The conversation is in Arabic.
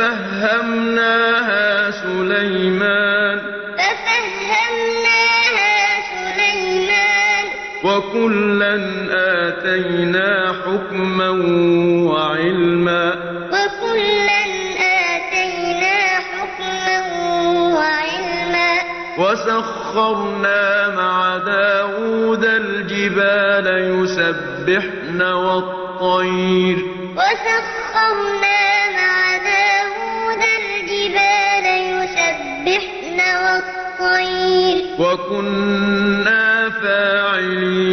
ففهمناها سليمان. ففهمناها سليمان. وكلا آتينا حكما وعلما. وكلا آتينا حكما وعلما. وسخرنا مع داود الجبال يسبحن والطير. وسخرنا وكنا فاعلين.